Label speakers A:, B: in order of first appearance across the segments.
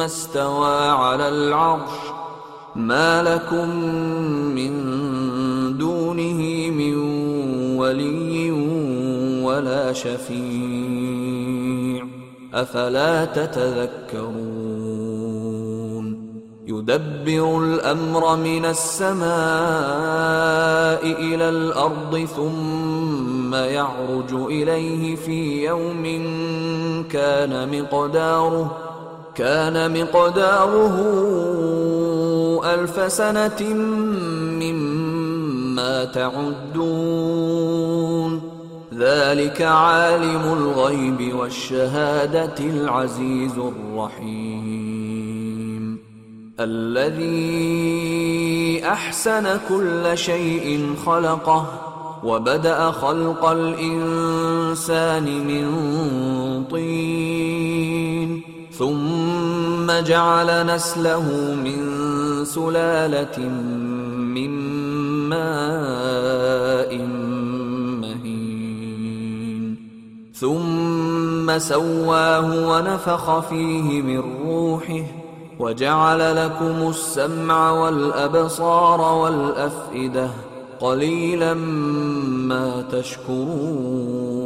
A: استوى على العرش ما لكم من دونه من ولي ولا شفيع أفلا تتذكرون يدبر الأمر من السماء إلى الأرض ثم يعرج إليه في يوم كان مقداره كان مقداره ألف سنة مما تعدون. ذلك عالم الغيب والشهادة العزيز الرحيم. الذي أحسن كل شيء خلقه وبدأ خلق الإنسان من طين. ثم جعل نسله من سلالة من ماء مهين. ثم سواه ونفخ فيه من روحه وجعل لكم السمع والأبصار والأفئدة قليلا ما تشكرون.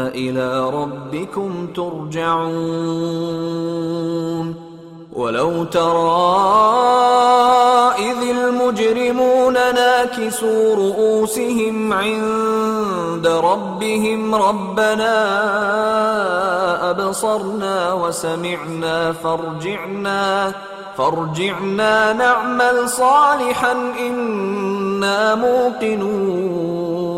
A: إلى ربكم ترجعون ولو ترى إذ المجرمون ناكسوا رؤوسهم عند ربهم ربنا أبصرنا وسمعنا فارجعنا فارجعنا نعمل صالحا إنا موقنون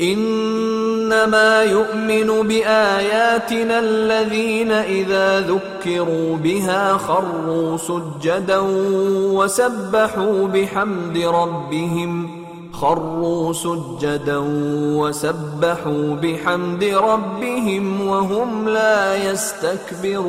A: إنما يؤمن بآياتنا الذين إذا ذكروا بها خروا سجدا وسبحوا بحمد ربهم خروا سجدا وسبحوا بحمد ربهم وهم لا يستكبرون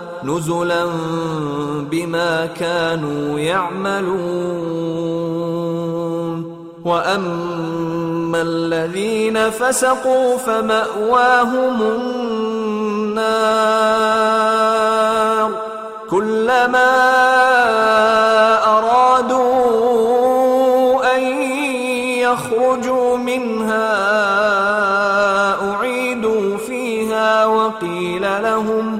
A: نزلا بما كانوا يعملون. وأما الذين فسقوا فمأواهم النار. كلما أرادوا أن يخرجوا منها أعيدوا فيها وقيل لهم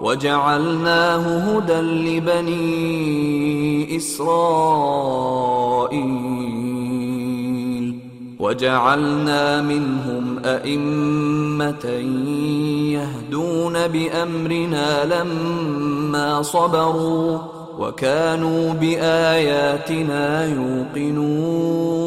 A: وجعلناه هدى لبني إسرائيل. وجعلنا منهم أئمة يهدون بأمرنا لما صبروا وكانوا بآياتنا يوقنون.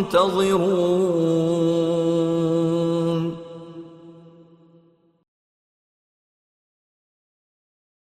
A: منتظرون